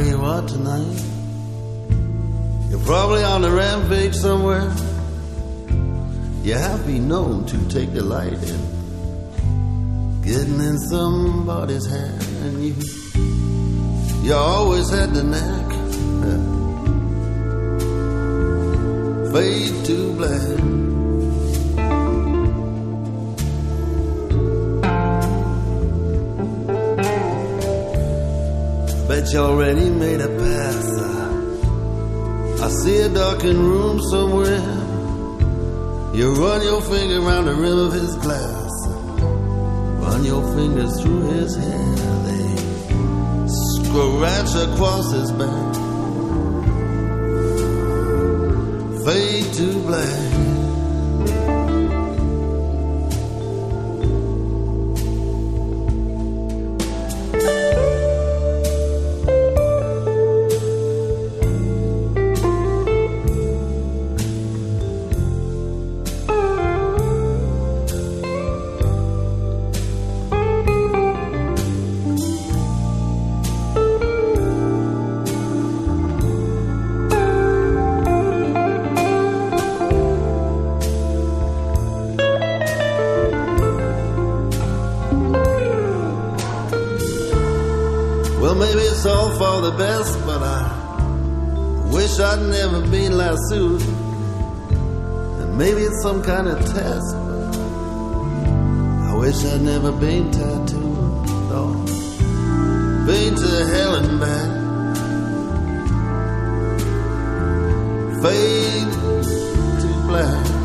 Where you are tonight. You're probably on a rampage somewhere. You have been known to take delight in getting in somebody's hair, and you you always had the knack. Fade to black. You already made a pass. I see a darkened room somewhere. You run your finger around the rim of his glass. Run your fingers through his hair. They scratch across his back. Fade to black. Well, maybe it's all for the best, but I wish I'd never been lassoed. And maybe it's some kind of test, but I wish I'd never been tattooed. Oh, been to hell and back. Fade to black.